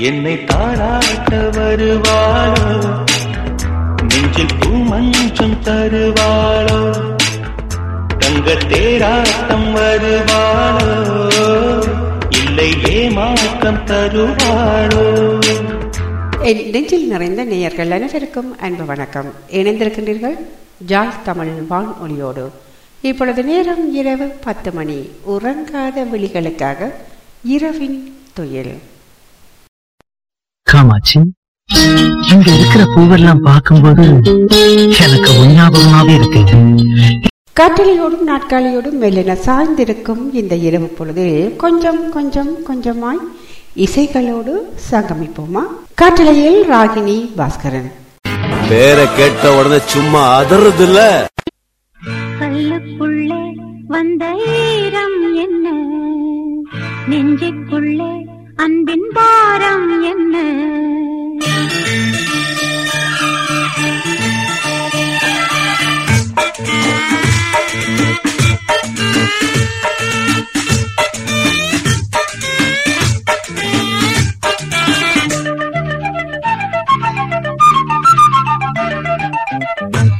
என்னை தாராட்ட வருவாளோ? நெஞ்சில் பூமஞ்சம் தருவாளோ? தங்க தேராட்டம் வருவாளோ? இல்லை ஏமாற்றம் தருவாளோ? என் நெஞ்சில் நிறைந்த நேயர்கள் அனைவருக்கும் அன்பு வணக்கம். இணைந்திருக்கின்றீர்கள் ஜாய் தமிழ் வானொலியோடு. இப்பொழுது நேரம் இரவு பத்து மணி. உறங்காத விழிகளுக்காக இரவின் துயில். காமாட்சி இங்க இருக்கிற பூவெல்லாம் பார்க்கும்போது எனக்கு உஞ்ஞாபகமாவே இருக்கு. கட்டளையோடும் நாட்காலியோடும் மெல்லின சாய்ந்திருக்கும் இந்த இரவு பொழுது கொஞ்சம் கொஞ்சம் கொஞ்சமாய் இசைகளோடு சங்கமிப்போமா? கட்டளையில் ராகினி பாஸ்கரன். பேரை கேட்ட உடனே சும்மா அதறது கல்லுக்குள்ளே வந்த என்ன? நெஞ்சுக்குள்ளே அன்பின் பாரம் என்ன?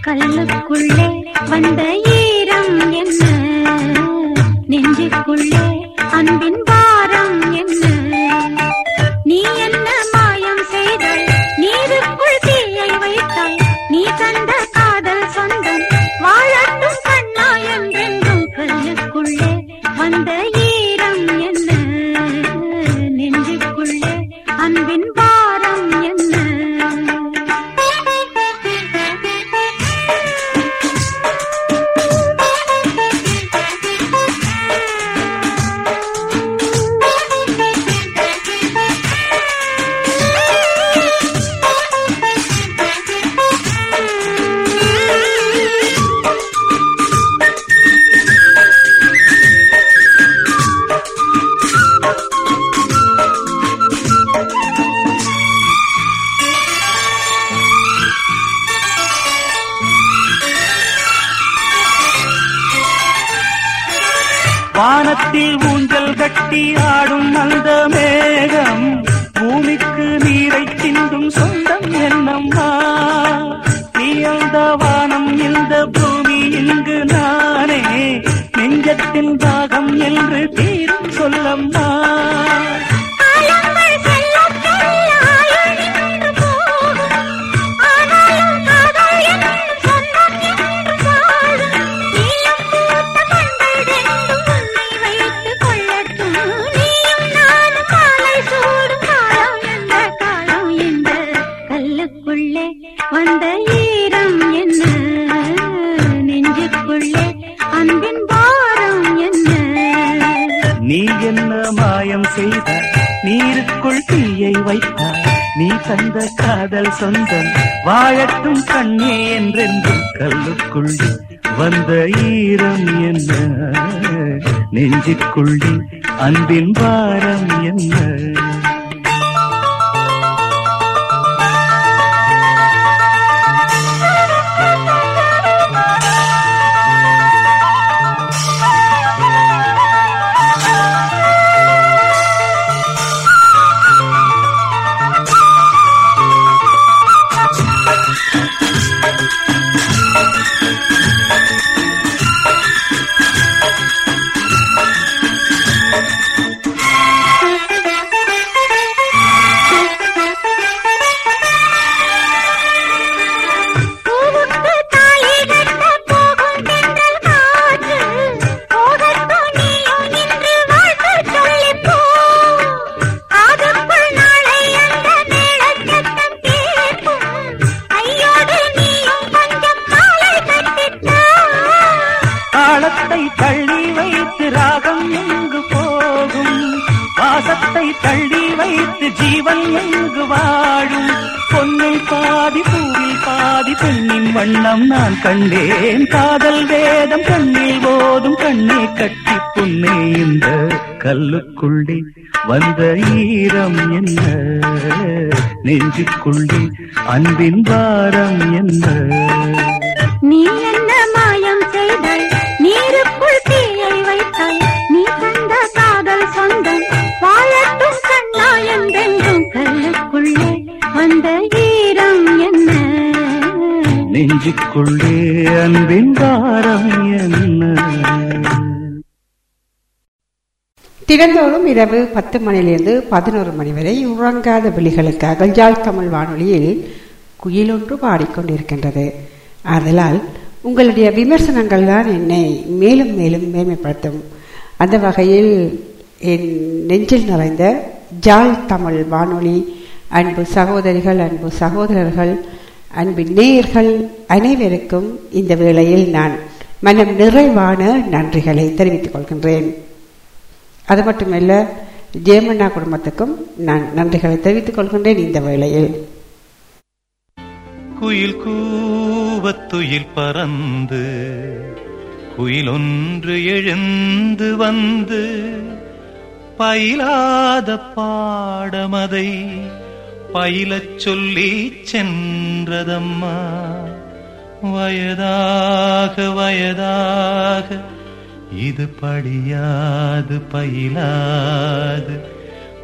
கல்லுக்குள்ளே வந்த ஈரம் என்ன? நெஞ்சுக்குள்ளே அன்பின் நெஞ்சுக்குள் இரவு பத்து மணியிலிருந்து பதினோரு மணி வரை உறங்காத விழிகளுக்காக ஜாழ் தமிழ் வானொலியில் குயிலொன்று பாடிக்கொண்டிருக்கின்றது. ஆதலால் உங்களுடைய விமர்சனங்கள் தான் என்னை மேலும் மேலும் மேன்மைப்படுத்தும். அந்த வகையில் என் நெஞ்சில் நிறைந்த ஜாழ் தமிழ் வானொலி அன்பு சகோதரிகள் அன்பு சகோதரர்கள் அன்பு நேயர்கள் அனைவருக்கும் இந்த வேளையில் நான் மனம் நிறைவான நன்றிகளை தெரிவித்துக் கொள்கின்றேன். அது மட்டுமல்ல ஜெயமண்ணா குடும்பத்துக்கும் நான் நன்றிகளை தெரிவித்துக் கொள்கின்றேன் இந்த வேளையில். குயில் கூவத்துயில் பறந்து குயில் ஒன்று எழுந்து வந்து பயிலாத பாடமதை பயிலச் சொல்லி சென்றதம்மா. வயதாக வயதாக இது படியாது பயிலாது.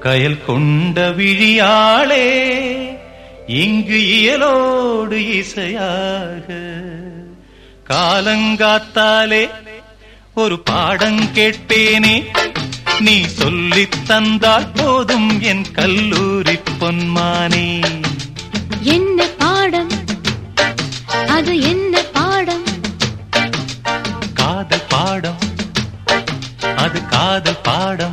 கயல் கொண்ட விழியாளே இங்கு இயலோடு இசையாக. காலங்காத்தாலே ஒரு பாடம் கேட்பேனே. நீ சொல்லித் தந்தால் போதும் என் கல்லூரி பொன்மானே. என்ன பாடம்? அது என்ன காதல் பாடம்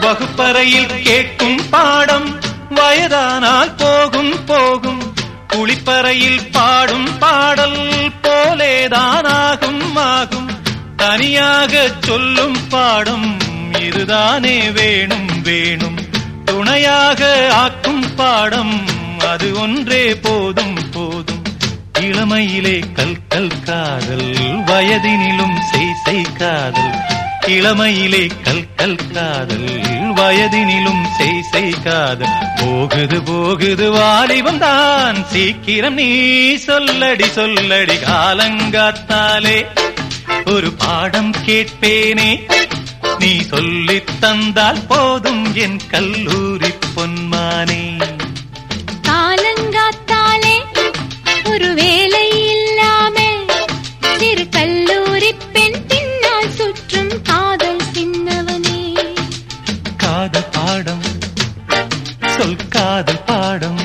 வகுப்பறையில் கேட்கும் பாடம் வயதானால் போகும் போகும். குளிப்பறையில் பாடும் பாடல் போலேதானாகும் ஆகும். தனியாக சொல்லும் பாடம் இதுதானே வேணும் வேணும். துணையாக ஆக்கும் பாடம் அது ஒன்றே போதும். இளமையிலே கல் கல் காதல் வயதினிலும் செய் செய் காதல். இளமையிலே கல் கல் காதல் வயதினிலும் செய் செய் காதல். போகுது போகுது வாலிபம் தான் சீக்கிரம் நீ சொல்லடி சொல்லடி காலங்காத்தாலே. ஒரு பாடம் கேட்பேனே நீ சொல்லித் தந்தால் போதும் என் கல்லூரி பொன்மானே. வேலை இல்லாம சிறு கல்லூரி பெண் பின்னால் சுற்றும் காதல் சின்னவனே. காதல் பாடம் சொல் காதல் பாடம்.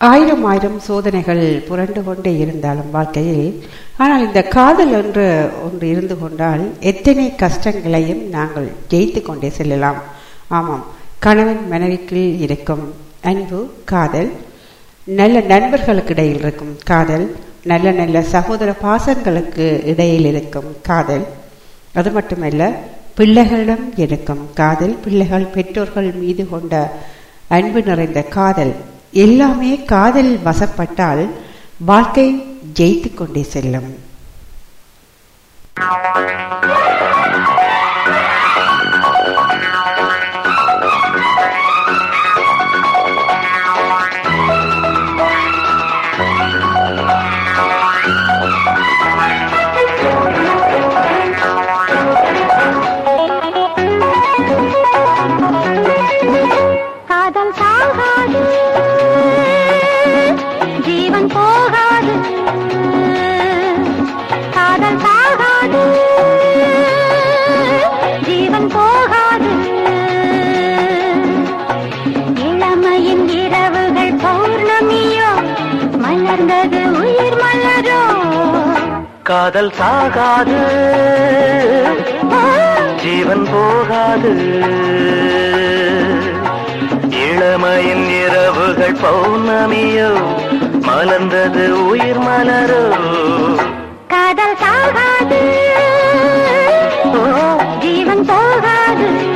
ஆயிரம் ஆயிரம் சோதனைகள் புரண்டு கொண்டே இருந்தாலும் வாழ்க்கையில் ஆனால் இந்த காதல் என்று ஒன்று இருந்து கொண்டால் எத்தனை கஷ்டங்களையும் நாங்கள் ஜெயித்து கொண்டே செல்லலாம். ஆமாம் கணவன் மனைவிக்குள் இருக்கும் அன்பு காதல் நல்ல நண்பர்களுக்கு இடையில் இருக்கும் காதல் நல்ல நல்ல சகோதர பாசங்களுக்கு இடையில் இருக்கும் காதல். அது மட்டுமல்ல பிள்ளைகளிடம் இருக்கும் காதல் பிள்ளைகள் பெற்றோர்கள் மீது கொண்ட அன்பு நிறைந்த காதல். எல்லாமே காதல் வசப்பட்டால் வாழ்க்கை ஜெயித்து கொண்டே செல்லும். காதல் சாகாது. ஜீவன் போகாது. இளமையின் இரவுகள் பௌர்ணமியோ மலர்ந்தது உயிர் மலரோ. காதல் சாகாது. ஜீவன் போகாது.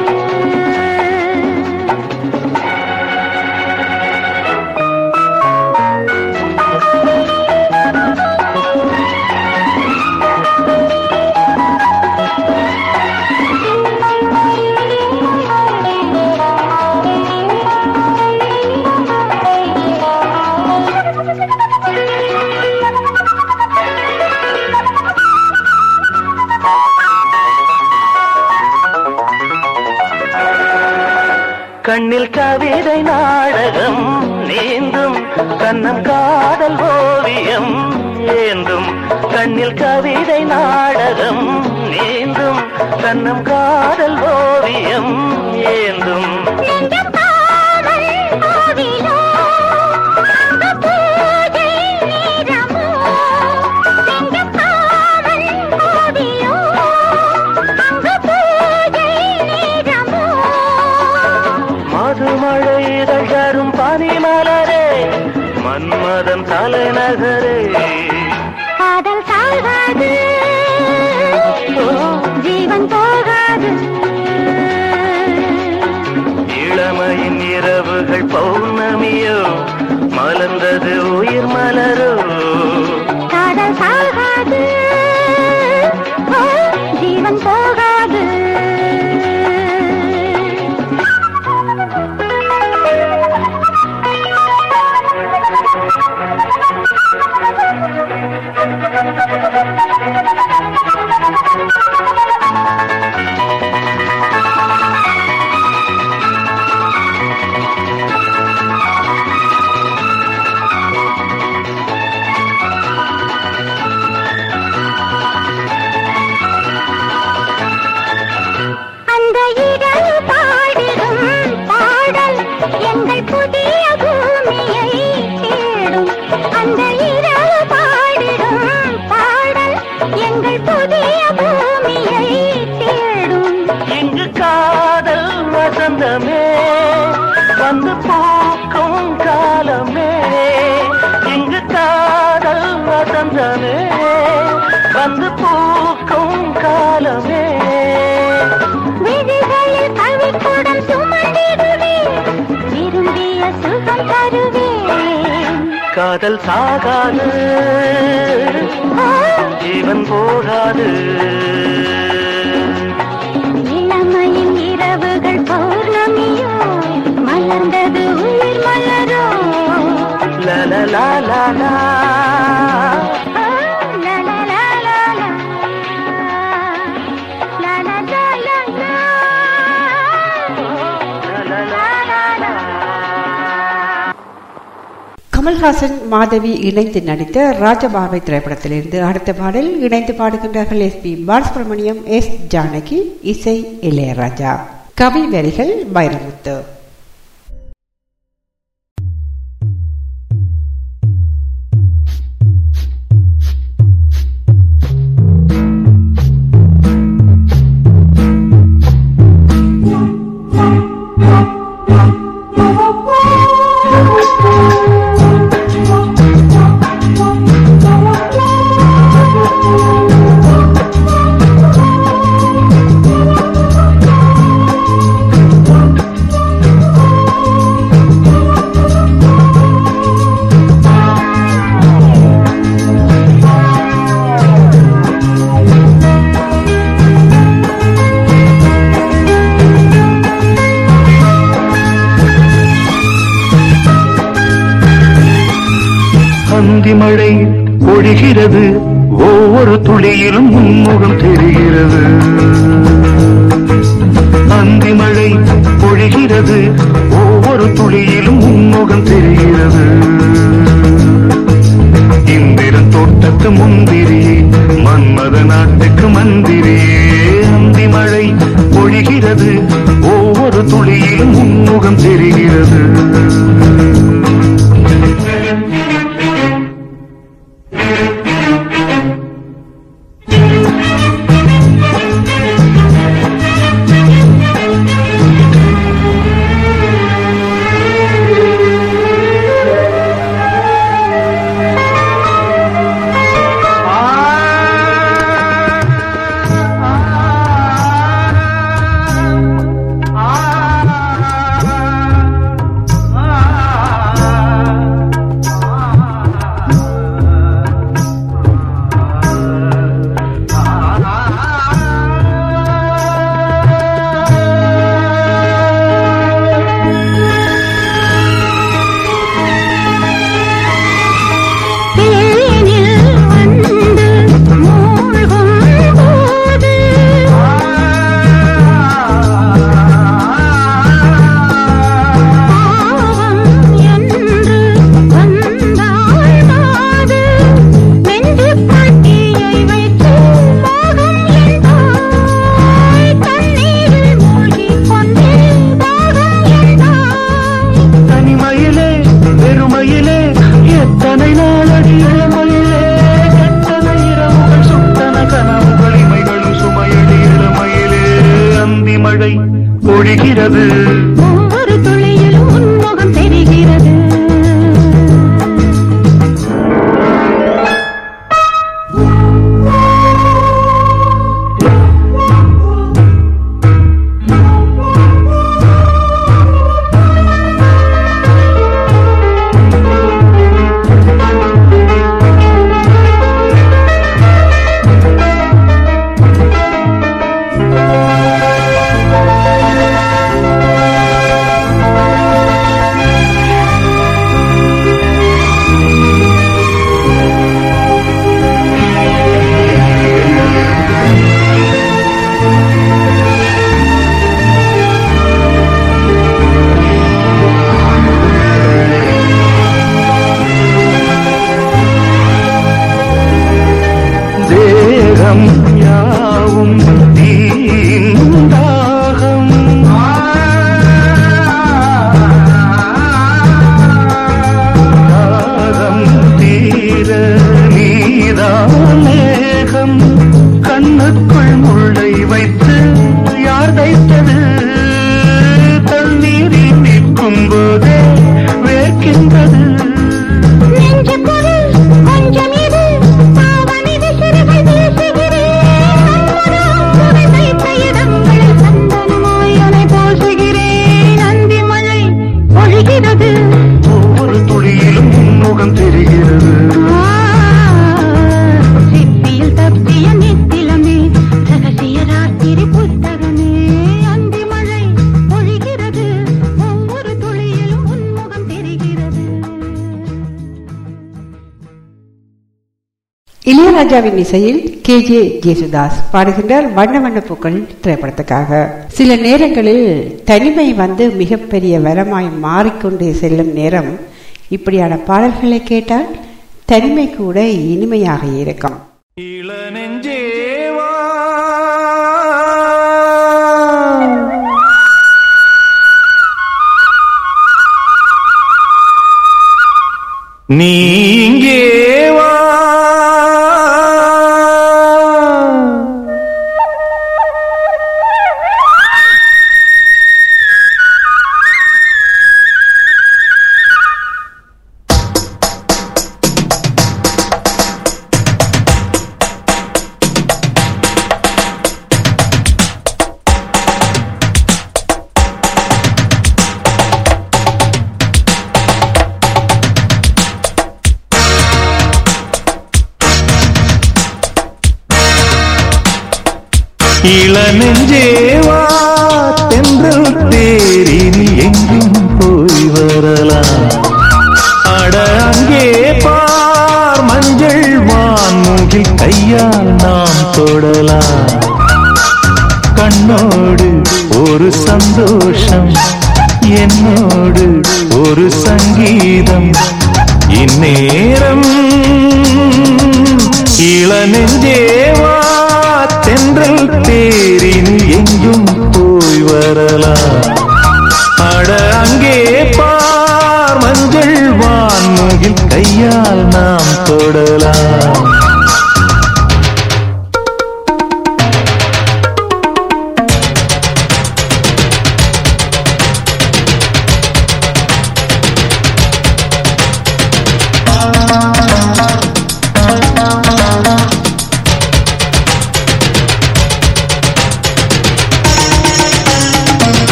கண்ணில் கவிதை நாடகம் நீந்தும் கண்ணம் காதல் ஓவியம் ஏந்தும் கண்ணில் கவிதை நாடகம் நீந்தும் கண்ணம் காதல் ஓவியம். காதல் சாகாது. ஜீவன் போகாது. இளமையின் இரவுகள் பௌர்ணமியோ மலர்ந்தது உயிர் மலரோ லலலா கமல்ஹாசன் மாதவி இணைந்து நடித்த ராஜபாவை திரைப்படத்திலிருந்து அடுத்த பாடல் இணைந்து பாடுகின்றார்கள் S P Balasubrahmanyam S Janaki இசை இளையராஜா. கவி வரிகள் வைரமுத்து. பனிமழை பொழிகிறது. ஒவ்வொரு துளியிலும் உன்முகம் தெரிகிறது. இளையராஜாவின் இசையில் கே. ஜே. ஜேசுதாஸ் பாடுகின்றார் வண்ண வண்ண பூக்கள் திரைப்படத்துக்காக. சில நேரங்களில் தனிமை வந்து மிகப்பெரிய வரமாய் மாறிக்கொண்டே செல்லும் நேரம் இப்படியான பாடல்களை கேட்டால் தனிமை கூட இனிமையாக இருக்கும். நீங்கே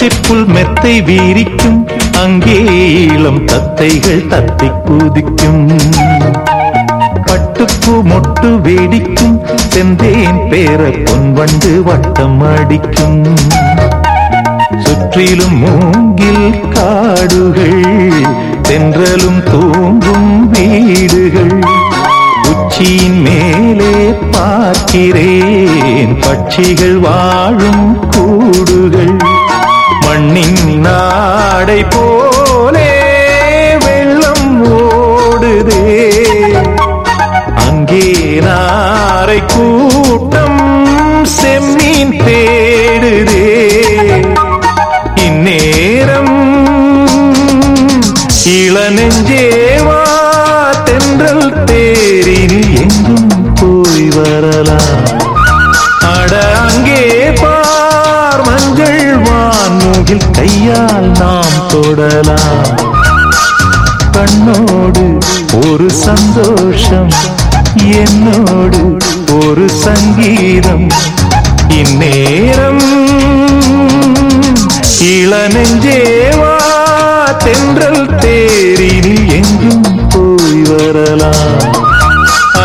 பச்சைப்புல் மெத்தை வீரிக்கும் அங்கே இளம் தத்தைகள் தத்தை குதிக்கும். பட்டுக்கு மொட்டு வேடிக்கும் செந்தேன் பேர பொன் வண்டு வட்டம் அடிக்கும். சுற்றிலும் மூங்கில் காடுகள் தென்றலும் தூங்கும் வீடுகள். உச்சியின் மேலே பார்க்கிறேன் பட்சிகள் வாழும் கூடுகள். நாடை போலே கையால் நாம் தொடலாம். கண்ணோடு ஒரு சந்தோஷம் என்னோடு ஒரு சங்கீதம். இந்நேரம் இளநெஞ்சேவா தென்றல் தேரில் எங்கும் போய் வரலாம்.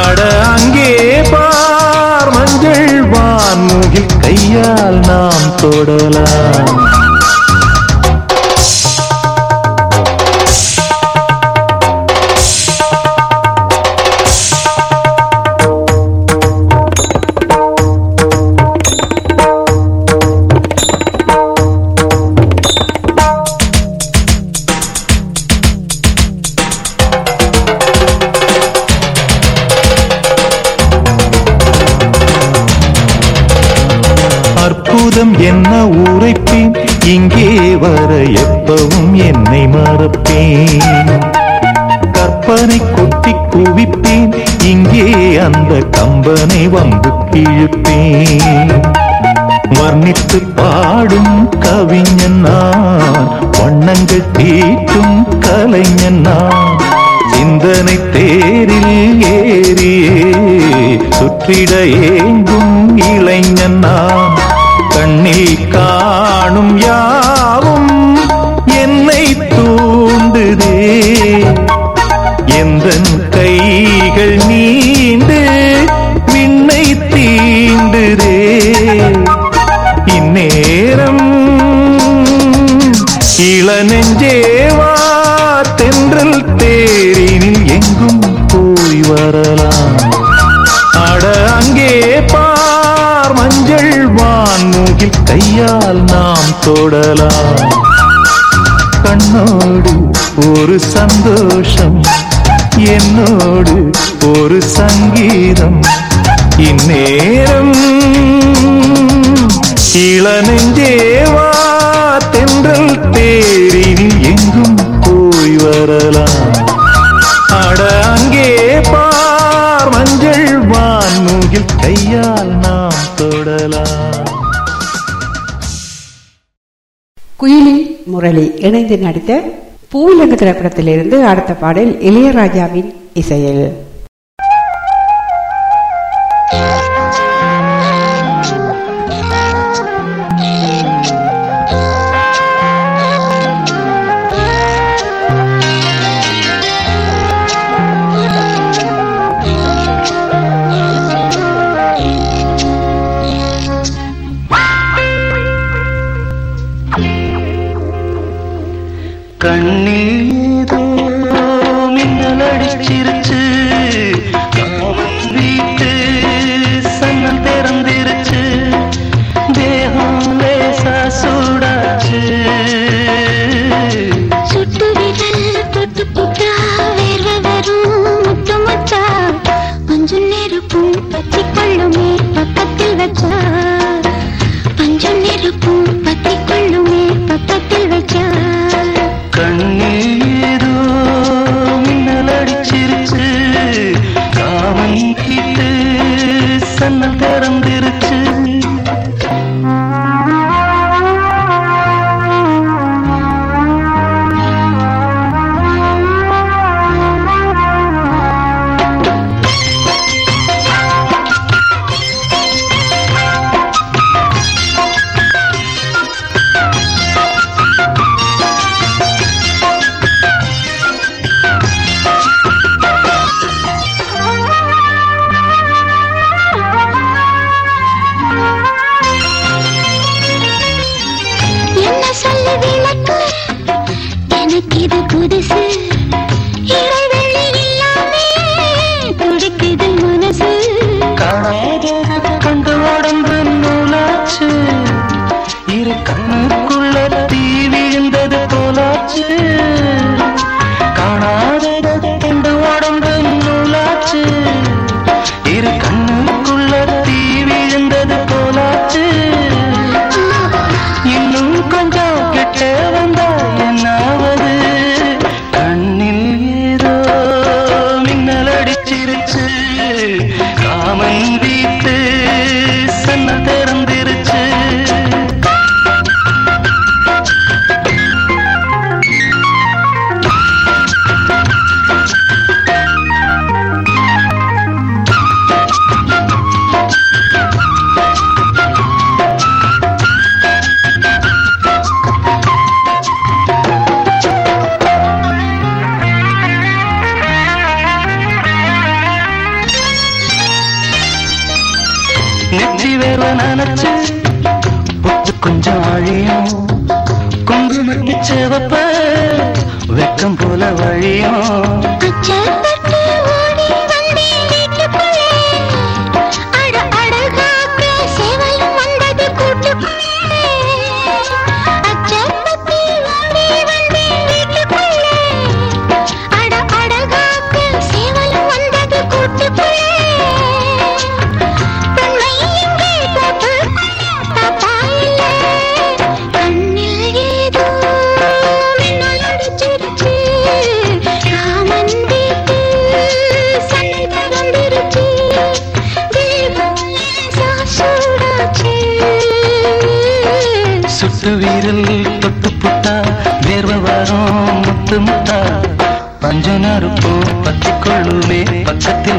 அட அங்கே பார் மஞ்சள் வான்முகில் கையால் நாம் தொடலாம். அற்புதம் என்ன உரைப்பேன்? இங்கே வர எப்பவும் என்னை மறப்பேன். கற்பனை கொட்டி குவிப்பேன். இங்கே அந்த கம்பனை வந்து கிழிப்பேன். வர்ணித்து பாடும் கவிஞன் நான். வண்ணங்கள் தீட்டும் கலைஞன் நான். சிந்தனை தேரில் ஏறியே. சுற்றிட ஏங்கும் இளைஞன் நான். கண்ணில் காணும் யாவும் தொடலாம். கண்ணோடு ஒரு சந்தோஷம் என்னோடு ஒரு சங்கீதம். இந்நேரம் இளநெஞ்சேவா தென்றல் தேரில் எங்கும் போய் வரலாம். அட அங்கே பார் மஞ்சள் வான் மூகில் கையால் நாம் தொடலாம். குயிலி முரளி இணைந்து நடித்த பூவிலங்கு திரைப்படத்திலிருந்து அடுத்த பாடல் இளையராஜாவின் இசையில்.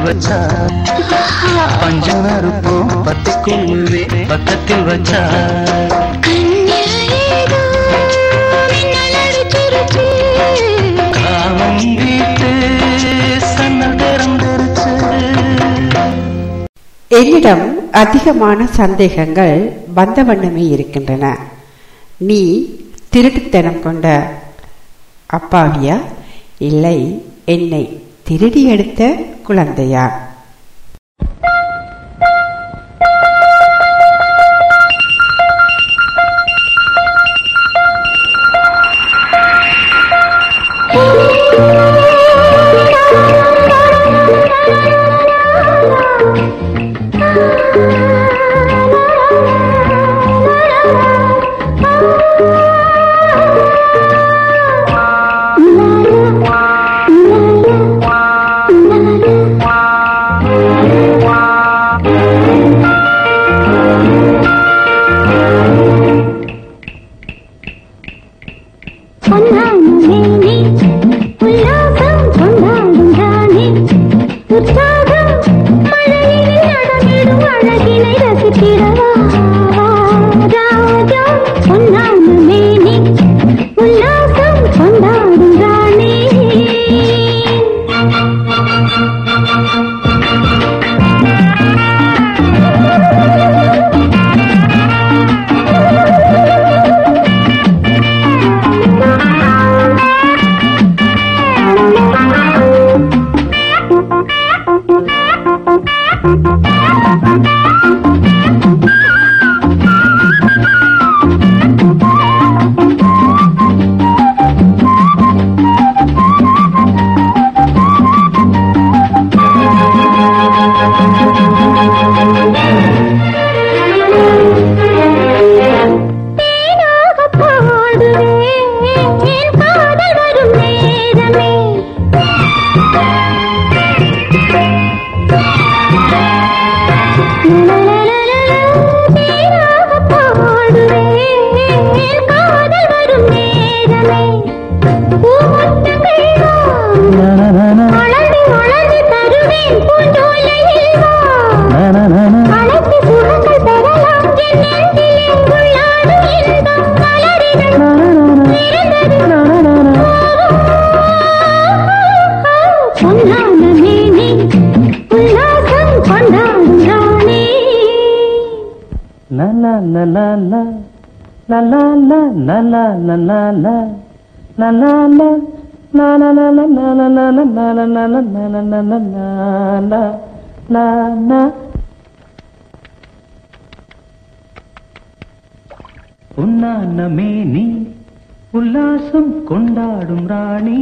வச்சா? பஞ்சன இருப்போம் பத்துக்குள்ளே பக்கத்தில் வச்சா? என்னிடம் அதிகமான சந்தேகங்கள் வந்தவண்ணமே இருக்கின்றன. நீ திருட்டுத்தனம் கொண்ட அப்பாவியா? இல்லை என்னை திருடி எடுத்த குழந்தையா? உன்னானமே நீ உல்லாசம் கொண்டாடும் ராணி.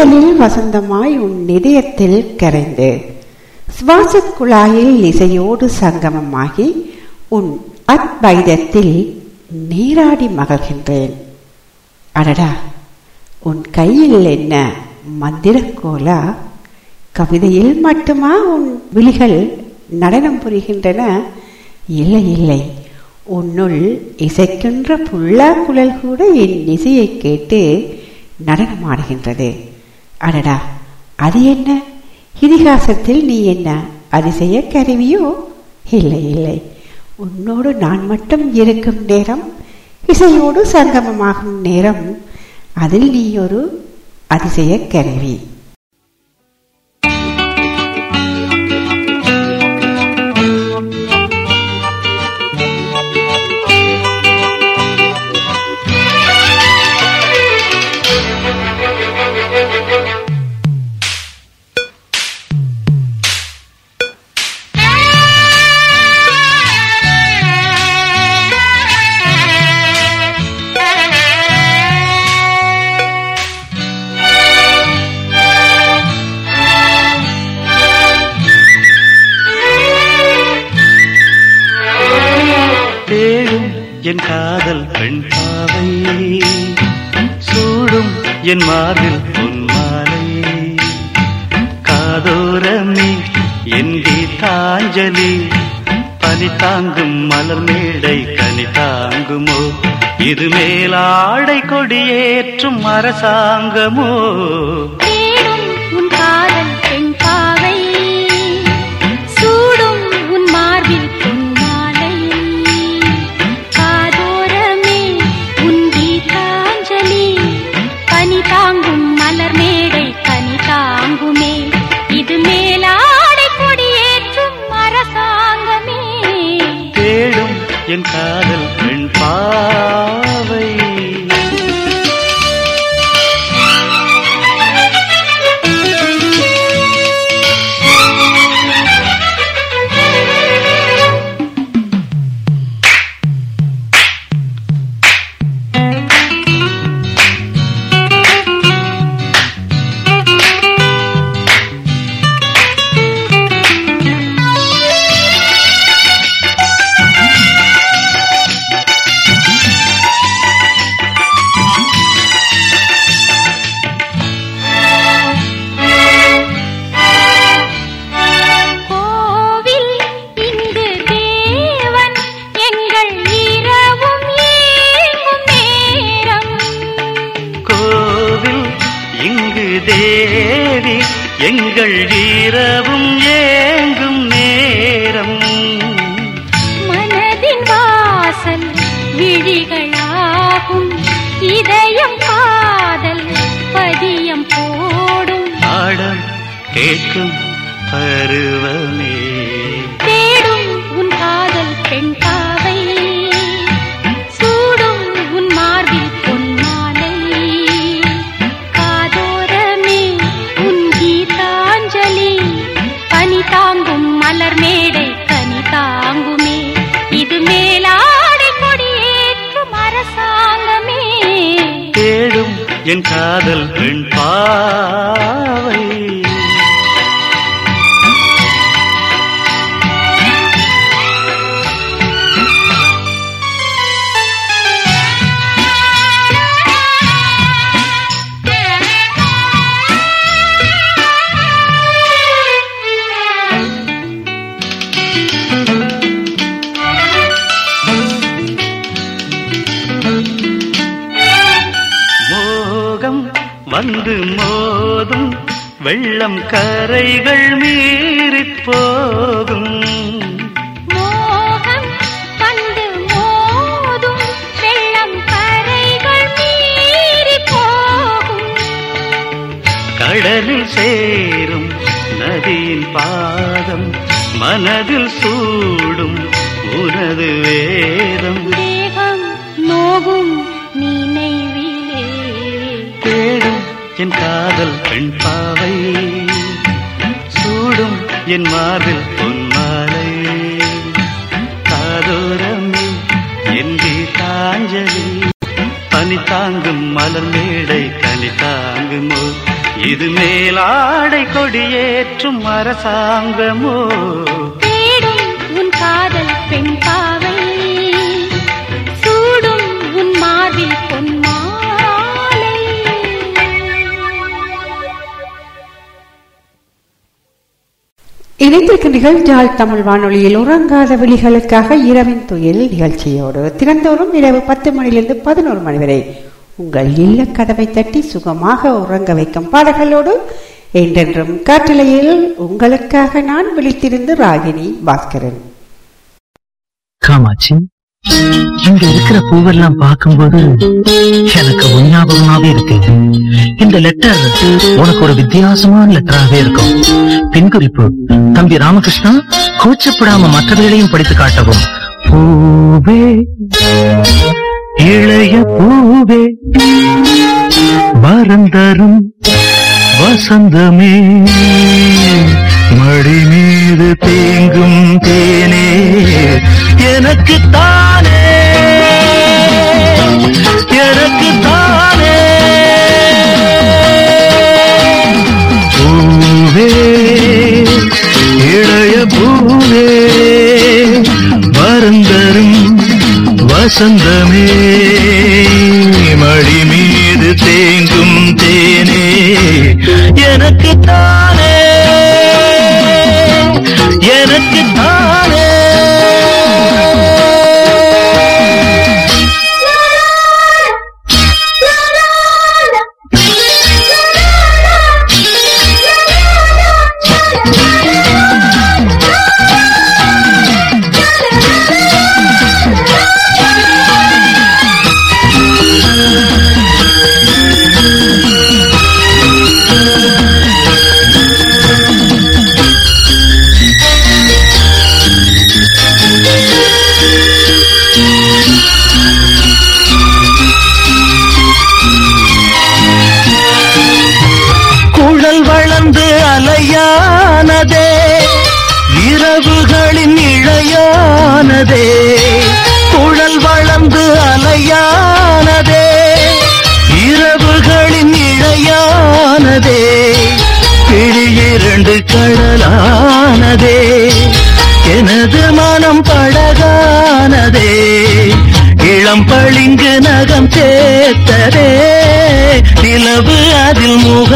தேடுதலில் வசந்தமாய் உன் நிதயத்தில் கரைந்து சுவாசக் குழாயில் இசையோடு சங்கமமாகி உன் அத்வைதத்தில் நீராடி மகிழ்கின்றேன். அடடா உன் கையில் என்ன மந்திரக்கோலா? கவிதையில் மட்டுமா உன் விழிகள் நடனம் புரிகின்றன? இல்லை இல்லை. உன்னுள் இசைக்கின்ற புல்லா குழல் கூட என் இசையை கேட்டு நடனமாடுகின்றது. அடடா அது என்ன? இதிகாசத்தில் நீ என்ன அதிசய கருவியோ? இல்லை இல்லை. உன்னோடு நான் மட்டும் இருக்கும் நேரம் இசையோடு சங்கமமாகும் நேரம் அதில் நீ ஒரு அதிசய கருவி. என் மார்பில் பொன்மாலை காதோரமே என் கீதாஞ்சலி. பனி தாங்கும் மலர் மேடை கனி தாங்குமோ? இது மேலாடை கொடியேற்றும் அரசாங்கமோ? என் காதல் பெண் பா கரைகள் மீறி போகும். கடலில் சேரும் நதியின் பாதம் மனதில் சூடும் உனது வேதம். தேகம் நோகும் நினைவிலே. தேடும் என் காதல் பெண் பாவை. என் மார்பில் பொன்மாலை காதோரமே என் தாஞ்சலி பனி தாங்கும் மலர் மேடை கனி தாங்குமோ இது மேலாடை கொடியேற்றும் அரசாங்கமோ. இணைந்திருக்கின்றீர்கள் ஜாழ் தமிழ் வானொலியில் உறங்காத விழிகளுக்காக இரவின் துயில் நிகழ்ச்சியோடு திறந்தோறும் இரவு பத்து மணியிலிருந்து பதினோரு மணி வரை உங்கள் இல்ல கதவை தட்டி சுகமாக உறங்க வைக்கும் பாடல்களோடு என்றென்றும் காற்றிலையில் உங்களுக்காக நான் விழித்திருந்து ராகினி பாஸ்கரன். காமாட்சி இங்க இருக்கிற பூவெல்லாம் பார்க்கும்போது எனக்கு உஞ்ஞாபகமாவே இருக்கு. இந்த லெட்டர் உனக்கு ஒரு வித்தியாசமான லெட்டராகவே இருக்கும். பின்குறிப்பு தம்பி ராமகிருஷ்ணா கூச்சப்படாம மற்றவர்களையும் படித்து காட்டவும். பூவே இளைய பூவே வரந்தரும் வசந்தமே. மடி மீது தேங்கும் தேனே எனக்கு தானே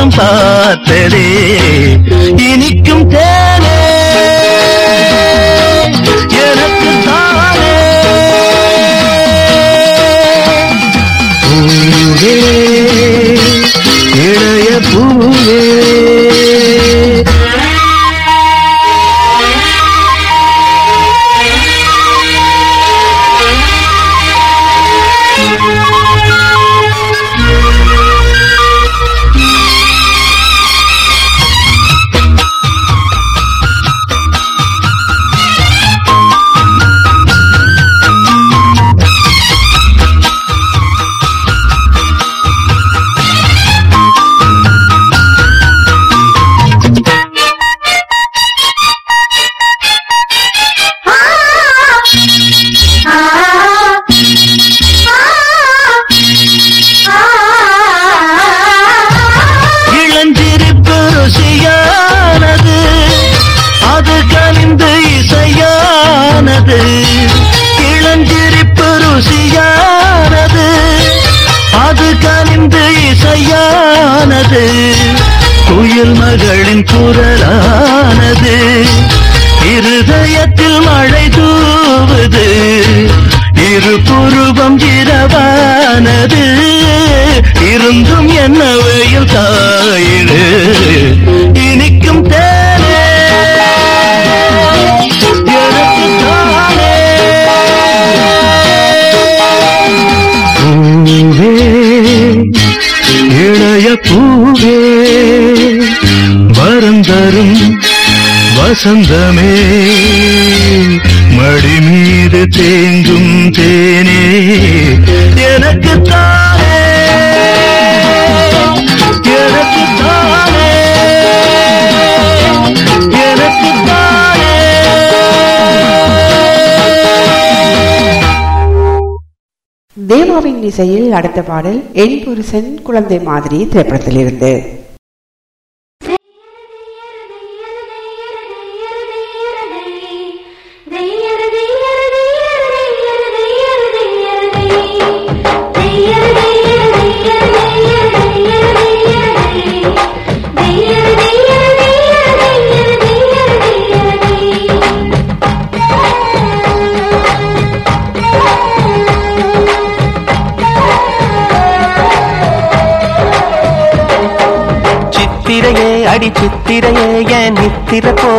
முகம் பார்த்ததே. தேவாவின் இசையில் அடுத்த பாடல் என் புருஷன் குழந்தை மாதிரி திரைப்படத்திலிருந்து.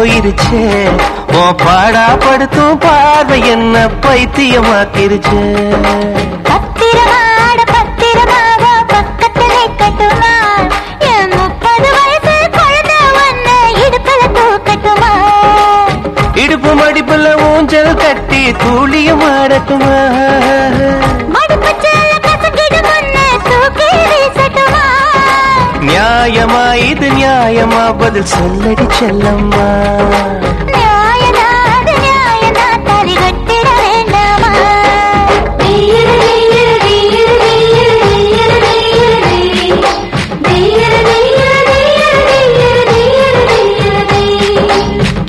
போயிருச்சே. ஓ பாடா படுத்தும் பார்வை என்ன பைத்தியமாக்கிருச்சே. பத்திரமாட பத்திரமாக பக்கத்திலே கட்டுமா? என் முப்பது வயசு குழந்தை ஒன்னு இடுப்புல தூக்கட்டுமா? இடுப்பு மடிப்புல ஊஞ்சல் கட்டி தூளியும் ஆடட்டுமா? நியாயமா இது நியாயமா? பதில் சொல்லடி செல்லம்மா.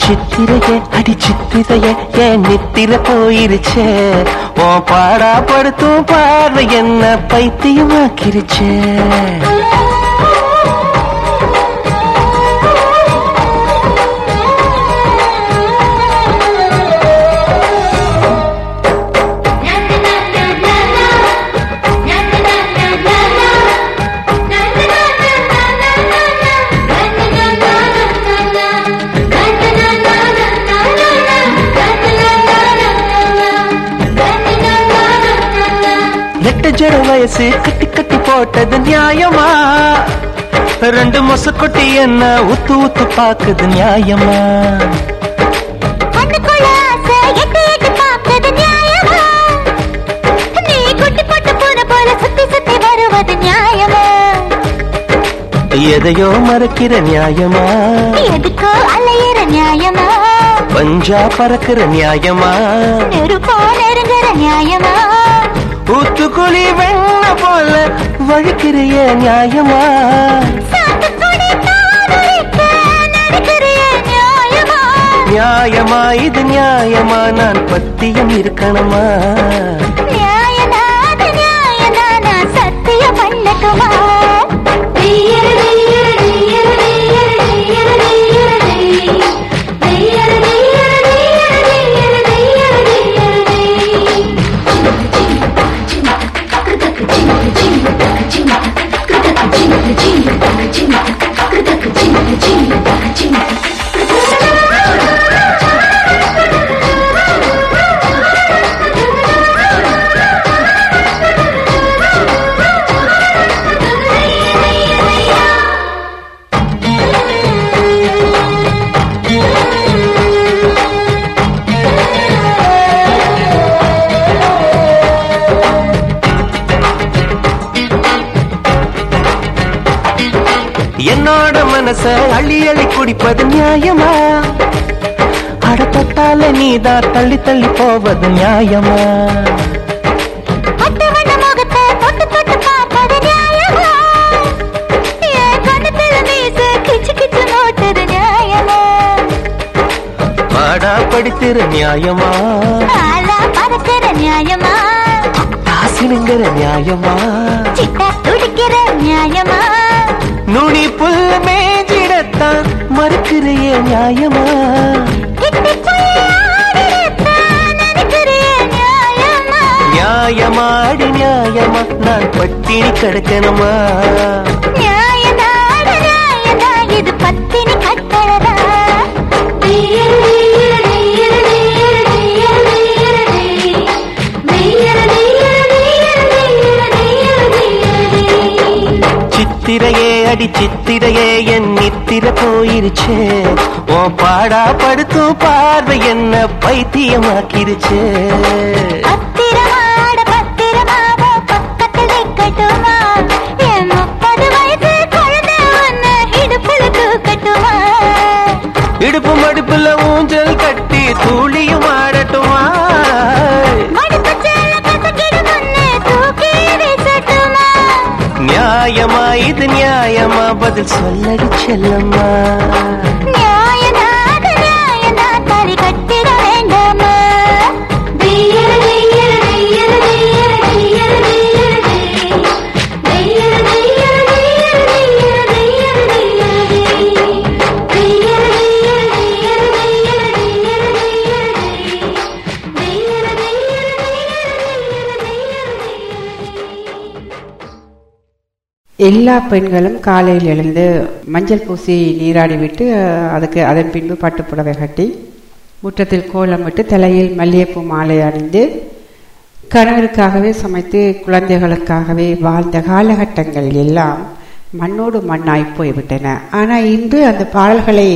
சித்திரைய அடி சித்திரைய என் நித்திர போயிருச்சே? உன் பாடா படுத்தும் பார்வை என்ன பைத்தியமாக்கிருச்சே? ஜட வயசு கட்டி கட்டி போட்டது நியாயமா ரெண்டு மொச கொட்டி என்ன உத்து உத்து பாக்குது நியாயமா? எதையோ மறக்கிற நியாயமா எதுக்கோ அலையிற நியாயமா? பஞ்சா பறக்கிற நியாயமா நெருப்போ நெருங்குற நியாயமா? ஊத்துக்குழி வெண்ண போல வழுக்கிறிய நியாயமா நியாயமா? இது நியாயமா நான் பத்தியம் இருக்கணுமா நான் சத்தியம் பண்ணட்டுமா? மனச அள்ளி அள்ளி குடிப்பது நியாயமா? அடப்பட்டால நீதான் தள்ளி தள்ளி போவது நியாயமா? பாடா படித்திற நியாயமா? பறக்கிற நியாயமா? தாசினுங்கிற நியாயமா? துடிக்கிற நியாயமா? நுனி புல்லுமே மறுக்கிறையே நியாயமா? நியாயமாடி நியாயமா நான் பட்டினி கிடக்கணுமா? இது பத்தினி கட்டழகா சித்திரையே அடி சித்திரையே என் நித்திர போயிருச்சு. உன் பாடா படுத்தும் பார்வை என்ன பைத்தியமாக்கிருச்சு. இடுப்பு மடுப்புல ஊஞ்சல் கட்டி தூளியும் ஆடட்டுமா? இது நியாயமா? பதில் சொல்லடி செல்லம்மா. எல்லா பெண்களும் காலையில் எழுந்து மஞ்சள் பூசி நீராடி விட்டு அதுக்கு அதன் பின்பு பட்டுப்புடவை கட்டி முற்றத்தில் கோலமிட்டு தலையில் மல்லிகைப்பூ மாலை அணிந்து கணவருக்காகவே சமைத்து குழந்தைகளுக்காகவே வாழ்ந்த காலகட்டங்கள் எல்லாம் மண்ணோடு மண்ணாய் போய்விட்டன. ஆனால் இன்று அந்த பாடல்களை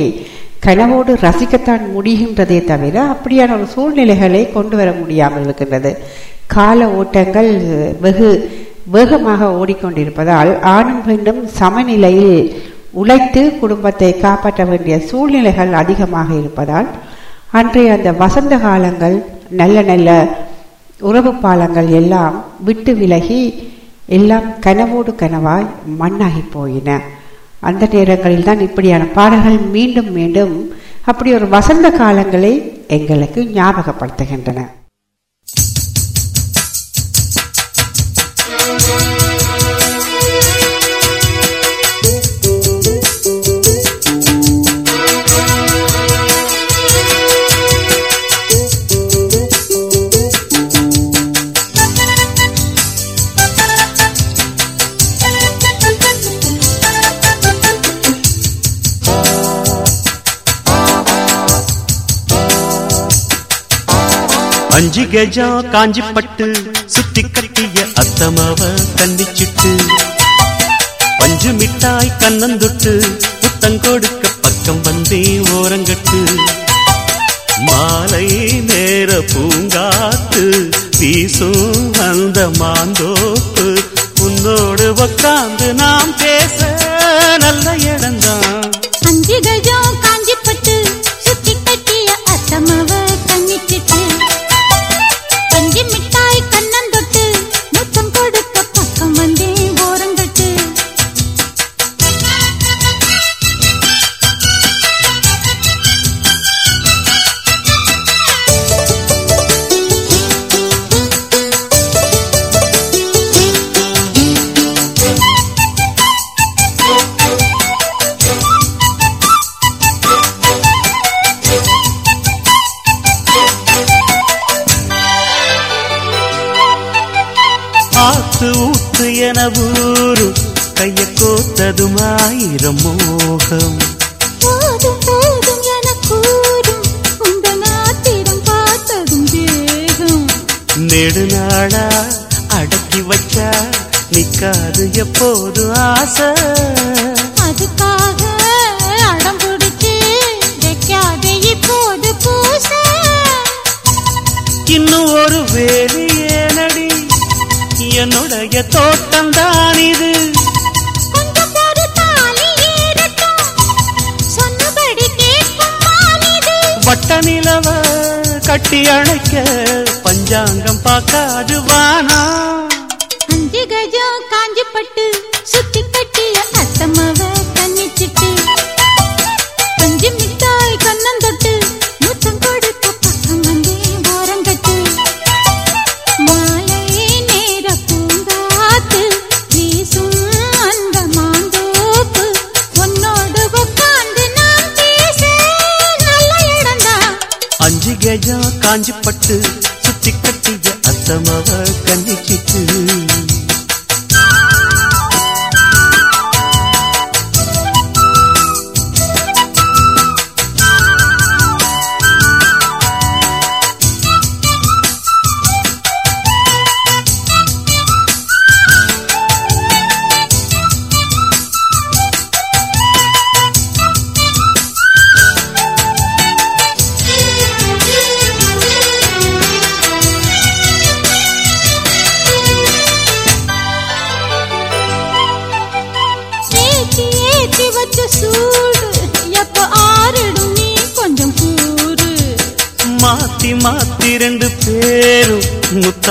கனவோடு ரசிக்கத்தான் முடிகின்றதே தவிர அப்படியான ஒரு சூழ்நிலைகளை கொண்டு வர முடியாமல் இருக்கின்றது. கால ஓட்டங்கள் வெகு வேகமாக ஓடிக்கொண்டிருப்பதால் ஆணும் பெண்ணும் சமநிலையில் உழைத்து குடும்பத்தை காப்பாற்ற வேண்டிய சூழ்நிலைகள் அதிகமாக இருப்பதால் அன்றைய அந்த வசந்த காலங்கள் நல்ல நல்ல உறவு பாலங்கள் எல்லாம் விட்டு விலகி எல்லாம் கனவோடு கனவாய் மண்ணாகி போயின. அந்த நேரங்களில் தான் இப்படியான பாடல்கள் மீண்டும் மீண்டும் அப்படி ஒரு வசந்த காலங்களை எங்களுக்கு ஞாபகப்படுத்துகின்றன. அஞ்சு கஜம் காஞ்சி பட்டு சுத்தி கட்டிய அத்தமாவ கண்டிச்சிட்டு பஞ்சு மிட்டாய் கண்ணந்தொட்டு புத்தங்கொடுக்க பக்கம் வந்தே ஓரங்கட்டு மாலை நேர பூங்காத்து வீசும் அந்த மாந்தோப்பு உன்னோடு உக்காந்து நாம் பேச கட்டிய அத்தமவ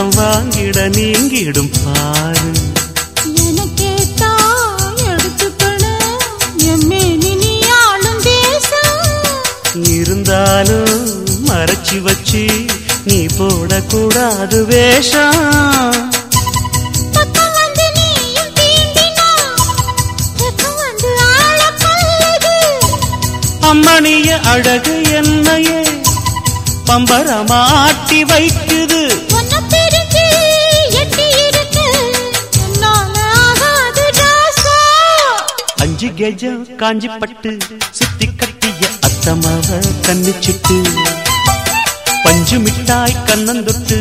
முத்தம் வாங்கிட நீங்கிடும் பாரு. இருந்தாலும் மறைச்சி வச்சு நீ போடக்கூடாது வேஷம். அம்மணிய அழகு என்னையே பம்பரமா கெஜம் காஞ்சி பட்டு சுத்தி கட்டிய அத்தமாவ கண்ணிச்சிட்டு பஞ்சு மிட்டாய் கண்ணந்தொட்டு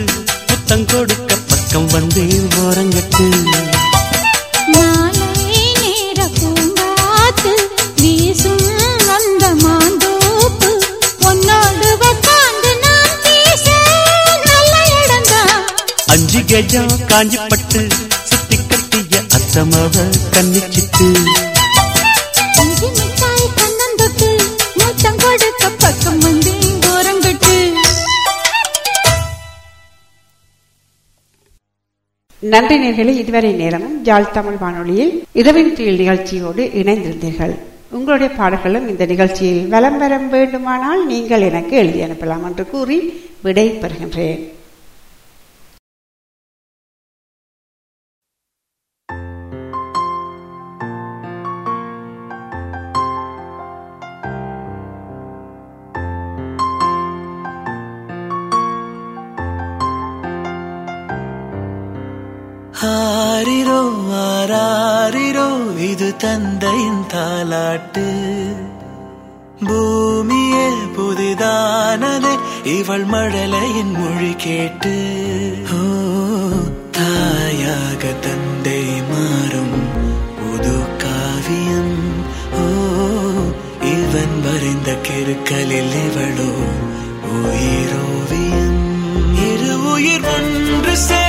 புத்தம் கொடுக்க பக்கம் வந்து ஓரங்கட்டு. அஞ்சு கெஜம் காஞ்சி பட்டு சுத்தி கட்டிய அத்தமாவ கண்ணிச்சிட்டு அஞ்சு நன்றி நேர்களை இதுவரை நேரமும் ஜாழ் தமிழ் வானொலியில் இரவின் கீழ் நிகழ்ச்சியோடு இணைந்திருந்தீர்கள். உங்களுடைய பாடல்களும் இந்த நிகழ்ச்சியில் வலம் பெற வேண்டுமானால் நீங்கள் எனக்கு எழுதி அனுப்பலாம் என்று கூறி விடை பெறுகின்றேன் ஆரிரோ ஆராரிரோ இது தந்தையின் தாலாட்டு பூமியே புதிதானதே இவள் மழலையின் மொழி கேட்டு. ஓ தாயாக தந்தை மாறும் புது காவியம். ஓ இவன் வரைந்த கெருக்களில் இவளோ உயிரோவியம். இரு உயிர் ஒன்று சேர்ந்து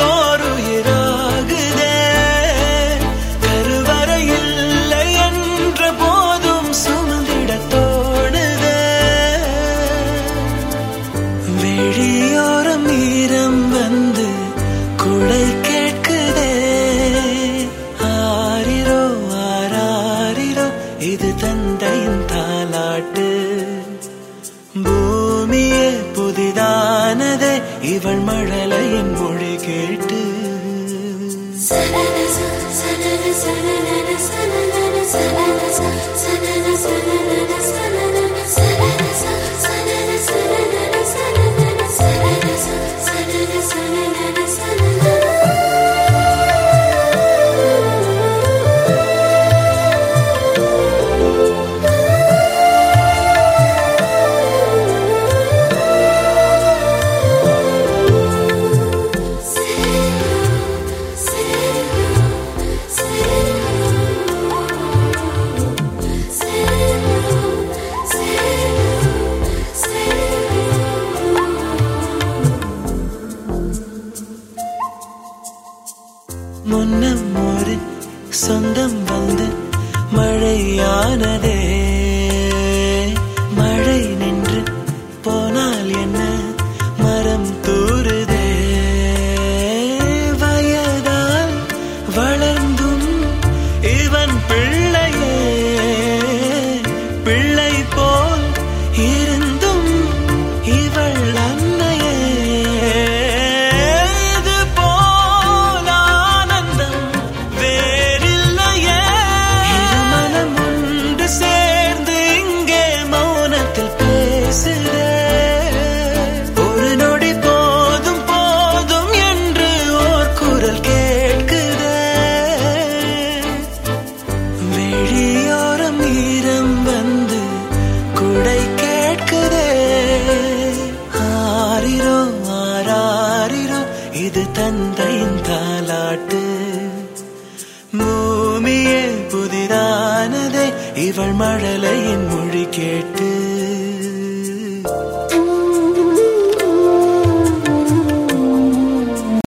இங்கு கருவறை இல்லை என்ற போதும் சுமந்திட தோணுதே. வெளியோரம் ஈரம் வந்து குடை கேட்குதே. ஆரிரோ ஆராரிரோ இது தந்தையின் தாலாட்டு. பூமியே புதிதானதே இவள் மழை